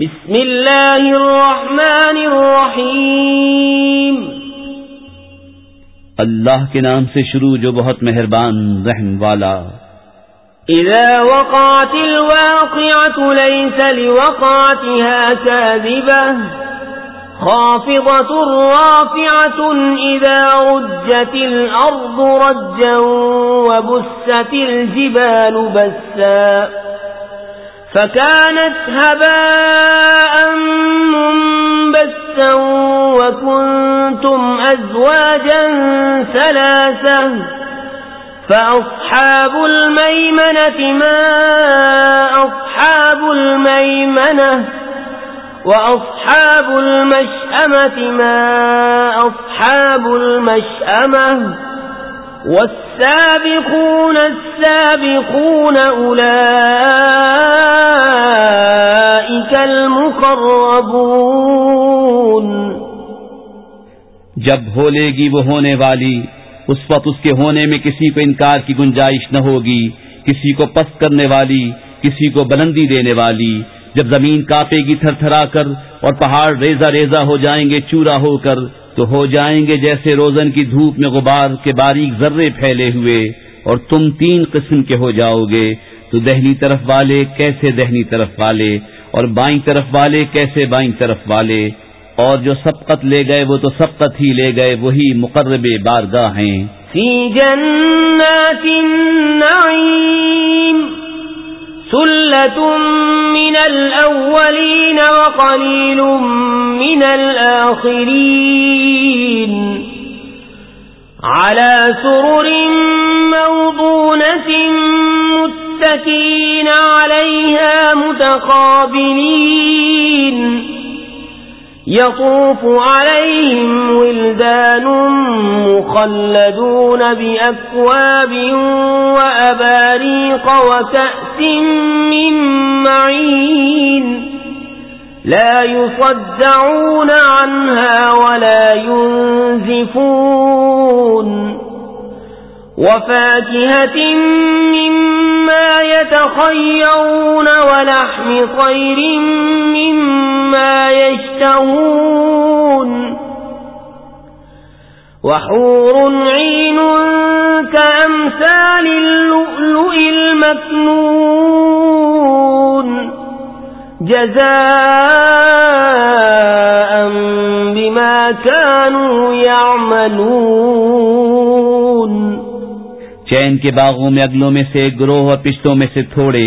بسم اللہ الرحمن الرحیم۔ اللہ کے نام سے شروع جو بہت مہربان رحم والا۔ اذا وقعت الواقعة ليس لوقعتها كاذبة خافضة رافعة إذا رجت الأرض رجا وبست الجبال بسا۔ فكانت هباء منبسا وكنتم أزواجا ثلاثة فأصحاب الميمنة ما أصحاب الميمنة وأصحاب المشأمة ما أصحاب المشأمة والسابقون السابقون أولئك المقربون جب بھولے گی وہ ہونے والی، اس وقت اس کے ہونے میں کسی کو انکار کی گنجائش نہ ہوگی، کسی کو پست کرنے والی، کسی کو بلندی دینے والی۔ جب زمین کاپے گی تھر تھرا کر اور پہاڑ ریزا ریزا ہو جائیں گے چورا ہو کر، تو ہو جائیں گے جیسے روزن کی دھوپ میں غبار کے باریک ذرے پھیلے ہوئے۔ اور تم تین قسم کے ہو جاؤ گے، تو دہنی طرف والے کیسے دہنی طرف والے؟ اور بائیں طرف والے کیسے بائیں طرف والے؟ اور جو سبقت لے گئے وہ تو سبقت ہی لے گئے، وہی مقرب بارگاہ ہیں۔ فی جنات النعیم سلة من الأولين وقليل من الآخرين على سرر موضونة متكين عليها متقابلين يطوف عليهم ولدان مخلدون بأكواب وأباريق وكأس من معين لا يصدعون عنها ولا ينزفون وفاكهة من مما يتخيرون ولحم طير مما يشتهون وحور عين كأمثال اللؤلؤ المكنون جزاء بما كانوا يعملون چین کے باغوں میں اگلوں میں سے گروہ اور پشتوں میں سے تھوڑے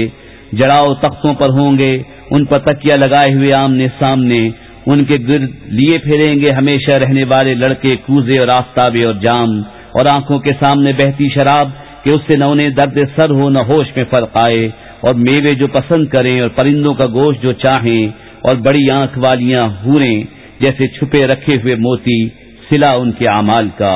جڑاؤ تختوں پر ہوں گے، ان پر تکیا لگائے ہوئے آمنے سامنے، ان کے گرد لیے پھیریں گے ہمیشہ رہنے والے لڑکے کوزے اور آفتابے اور جام، اور آنکھوں کے سامنے بہتی شراب کہ اس سے نہ انہیں درد سر ہو نہ ہوش میں فرق آئے، اور میوے جو پسند کریں اور پرندوں کا گوشت جو چاہیں، اور بڑی آنکھ والیاں ہوریں جیسے چھپے رکھے ہوئے موتی، سلا ان کے اعمال کا۔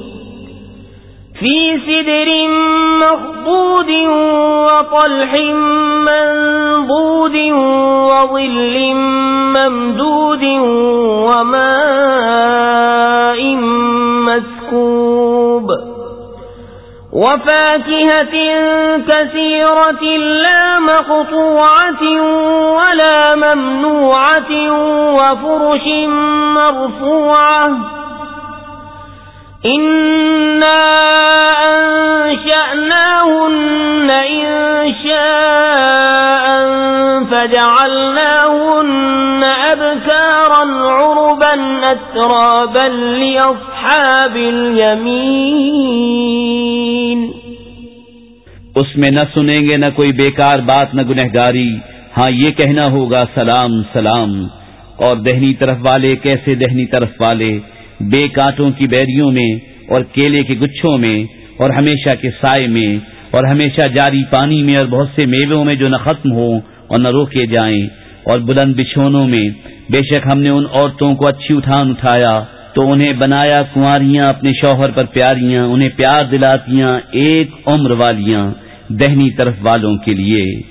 في سدر مخضود وطلح منضود وظل ممدود وماء مسكوب وفاكهة كثيرة لا مقطوعة ولا ممنوعة وفرش مرفوعة فجعلناهن أبكارا عربا أترابا لأصحاب اليمين اس میں نہ سنیں گے نہ کوئی بیکار بات نہ گنہگاری۔ ہاں یہ کہنا ہوگا سلام سلام۔ اور دہنی طرف والے کیسے دہنی طرف والے؟ بے کانٹوں کی بیریوں میں اور کیلے کے گچھوں میں اور ہمیشہ کے سائے میں اور ہمیشہ جاری پانی میں اور بہت سے میووں میں جو نہ ختم ہو اور نہ روکے جائیں اور بلند بچھونوں میں۔ بے شک ہم نے ان عورتوں کو اچھی اٹھان اٹھایا تو انہیں بنایا کنواریاں اپنے شوہر پر پیاریاں، انہیں پیار دلاتیاں ایک عمر والیاں دہنی طرف والوں کے لیے۔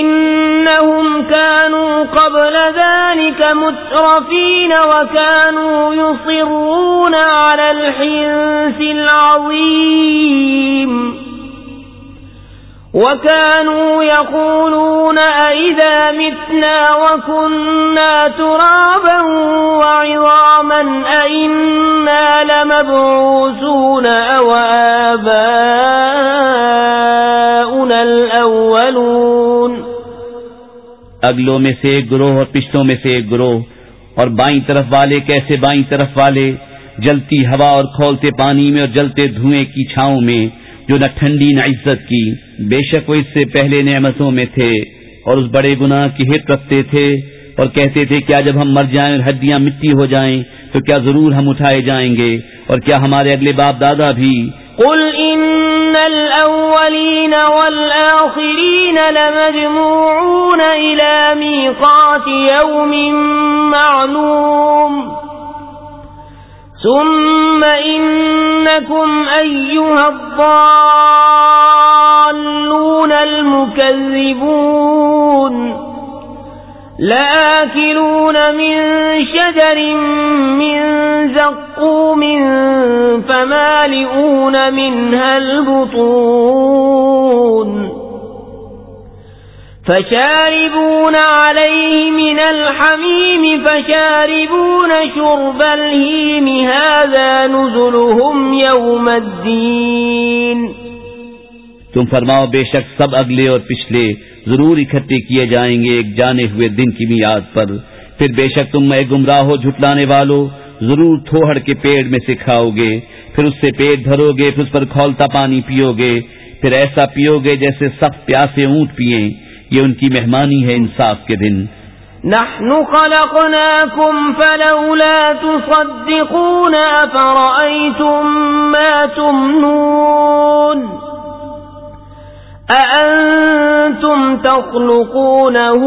إنهم كانوا قبل ذلك مترفين وكانوا يصرون على الحنس العظيم. وكانوا يقولون أئذا متنا وكنا ترابا وعظاما أئنا لمبعوثون أو آباؤنا اگلوں میں سے ایک گروہ اور پشتوں میں سے ایک گروہ، اور بائیں طرف والے کیسے بائیں طرف والے، جلتی ہوا اور کھولتے پانی میں اور جلتے دھوئیں کی چھاؤں میں، جو نہ ٹھنڈی نہ عزت کی، بے شک وہ اس سے پہلے نعمتوں میں تھے، اور اس بڑے گناہ کی ہت رکھتے تھے، اور کہتے تھے، کیا جب ہم مر جائیں اور ہڈیاں مٹی ہو جائیں، تو کیا ضرور ہم اٹھائے جائیں گے، اور کیا ہمارے اگلے باپ دادا بھی؟ قل ان ان الاولین والآخرین لمجموعون الى میقات یوم معلوم ثم إنكم أيها الضالون المكذبون لآكلون من شجر من زق زقوم فمالئون منها البطون. فشاربون عليه من الحميم، فشاربون شرب الهيم. هذا نزلهم يوم الدين. تم فرماؤ، بے شک سب اگلے اور پچھلے ضرور اکٹھے کیے جائیں گے ایک جانے ہوئے دن کی میاد پر۔ پھر بے شک تم میں گمراہ ہو جھٹلانے والو ضرور تھوڑ کے پیڑ میں سے کھاؤ گے، پھر اس سے پیٹ بھرو گے، پھر اس پر کھولتا پانی پیو گے، پھر ایسا پیو گے جیسے سخت پیاسے اونٹ پیئیں۔ یہ ان کی مہمانی ہے انصاف کے دن۔ نحن خلقناكم فلولا تصدقون أفرأيتم ما تمنون۔ أأنتم تخلقونه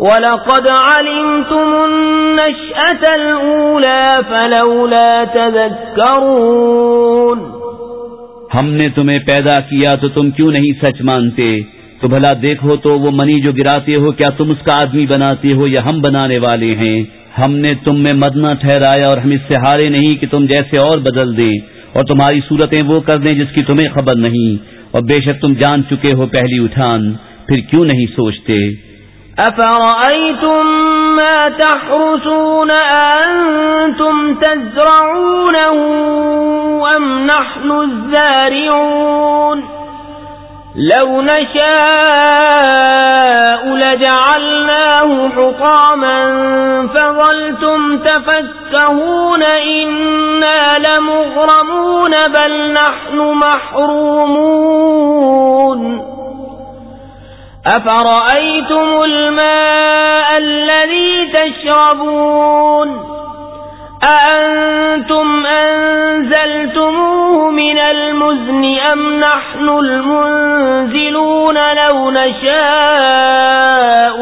ولقد علمتم النشأة الأولى فلولا تذكرون ہم نے تمہیں پیدا کیا تو تم کیوں نہیں سچ مانتے؟ تو بھلا دیکھو تو وہ منی جو گراتے ہو، کیا تم اس کا آدمی بناتے ہو یا ہم بنانے والے ہیں؟ ہم نے تم میں مدنا ٹھہرایا اور ہم اس سے ہارے نہیں کہ تم جیسے اور بدل دیں۔ اور تمہاری صورتیں وہ کر دیں جس کی تمہیں خبر نہیں۔ اور بے شک تم جان چکے ہو پہلی اٹھان، پھر کیوں نہیں سوچتے؟ أفرأيتم ما تحرسون أنتم تزرعونه أم نحن الزارعون لو نشاء لجعلناه حطاما فظلتم تفكهون إنا لمغرمون بل نحن محرومون أفرأيتم الماء الذي تشربون أأنتم أنزلتموه من المزن أم نحن المنزلون لو نشاء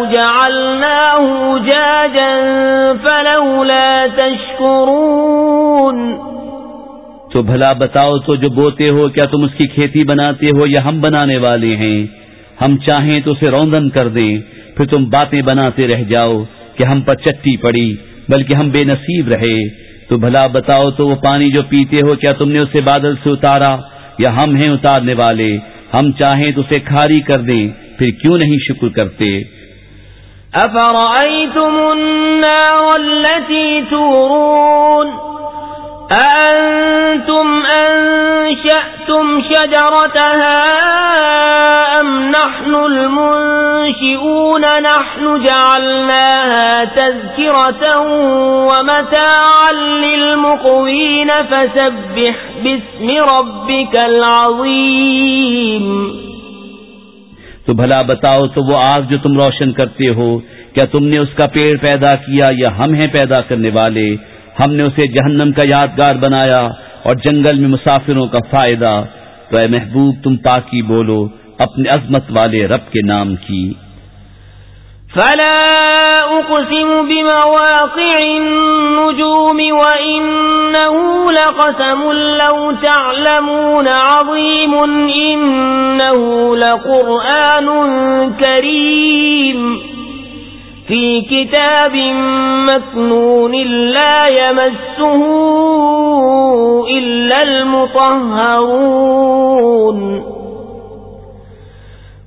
جعلناه جاجا فلولا تشكرون تو بھلا بتاؤ تو جو بوتے ہو، کیا تم اس کی کھیتی بناتے ہو یا ہم بنانے والے ہیں؟ ہم چاہیں تو اسے روندن کر دیں، پھر تم باتیں بناتے رہ جاؤ کہ ہم پر چٹی پڑی، بلکہ ہم بے نصیب رہے۔ تو بھلا بتاؤ تو وہ پانی جو پیتے ہو، کیا تم نے اسے بادل سے اتارا؟ یا ہم ہیں اتارنے والے؟ ہم چاہیں تو اسے کھاری کر دیں، پھر کیوں نہیں شکر کرتے؟ أفرأيتم النار التي تورون؟ أأنتم أنشأتم شجرتها نحن المنشئون، نحن جعلناها تذكرة ومتاعا للمقوين، فسبح باسم ربك العظيم. تو بھلا بتاؤ، تو وہ آگ جو تم روشن کرتے ہو، کیا تم نے اس کا پیڑ پیدا کیا یا ہم ہیں پیدا کرنے والے؟ ہم نے اسے جہنم کا یادگار بنایا اور جنگل میں مسافروں کا فائدہ۔ تو اے محبوب، تم پاکی بولو۔ اپنے عظمت والے رب کے نام کی۔ فلا أقسم بمواقع النجوم وإنه لقسم لو تعلمون عظيم إنه لقرآن كريم في كتاب مكنون لا يمسه إلا المطهرون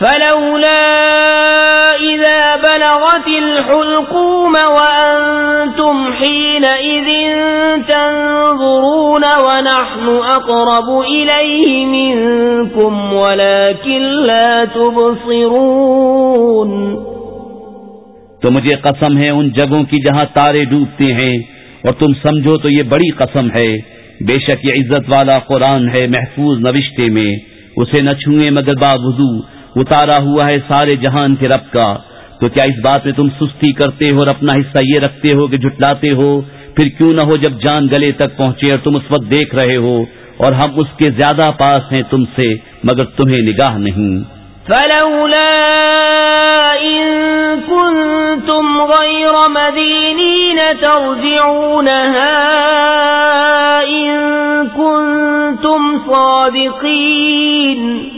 فلولا إذا بلغت الحلقوم وأنتم حينئذ تنظرون ونحن أقرب إليه منكم ولكن لا تبصرون تو مجھے قسم ہے ان جگہوں کی جہاں تارے ڈوبتے ہیں اور تم سمجھو تو یہ بڑی قسم ہے۔ بے شک یہ عزت والا قرآن ہے محفوظ نوشتے میں، اسے نہ چھوئیں مگر باوضو اتارا ہوا ہے سارے جہان کے رب کا۔ تو کیا اس بات میں تم سستی کرتے ہو اور اپنا حصہ یہ رکھتے ہو کہ جھٹلاتے ہو؟ پھر کیوں نہ ہو جب جان گلے تک پہنچے اور تم اس وقت دیکھ رہے ہو اور ہم اس کے زیادہ پاس ہیں تم سے، مگر تمہیں نگاہ نہیں۔ فلولا إن كنتم غير مدينين ترجعونها إن كنتم صادقين۔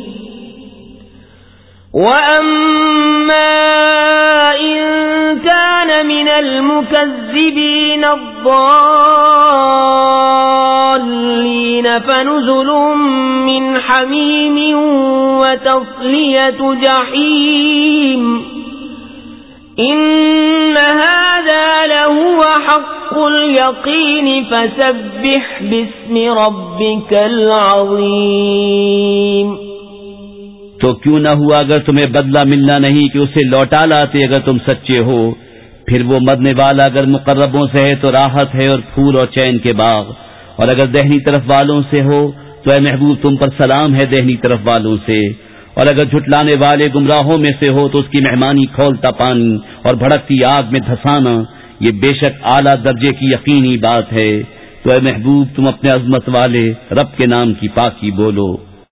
وأما إن كان من المكذبين الضالين فنزل من حميم وتصلية جحيم إن هذا لهو حق اليقين فسبح باسم ربك العظيم تو کیوں نہ ہوا اگر تمہیں بدلہ ملنا نہیں کہ اسے لوٹا لاتے اگر تم سچے ہو؟ پھر وہ مرنے والا اگر مقربوں سے ہے تو راحت ہے اور پھول اور چین کے باغ۔ اور اگر دہنی طرف والوں سے ہو تو اے محبوب تم پر سلام ہے دہنی طرف والوں سے۔ اور اگر جھٹلانے والے گمراہوں میں سے ہو تو اس کی مہمانی کھولتا پانی اور بھڑکتی آگ میں دھسانا۔ یہ بے شک اعلیٰ درجے کی یقینی بات ہے۔ تو اے محبوب تم اپنے عظمت والے رب کے نام کی پاکی بولو۔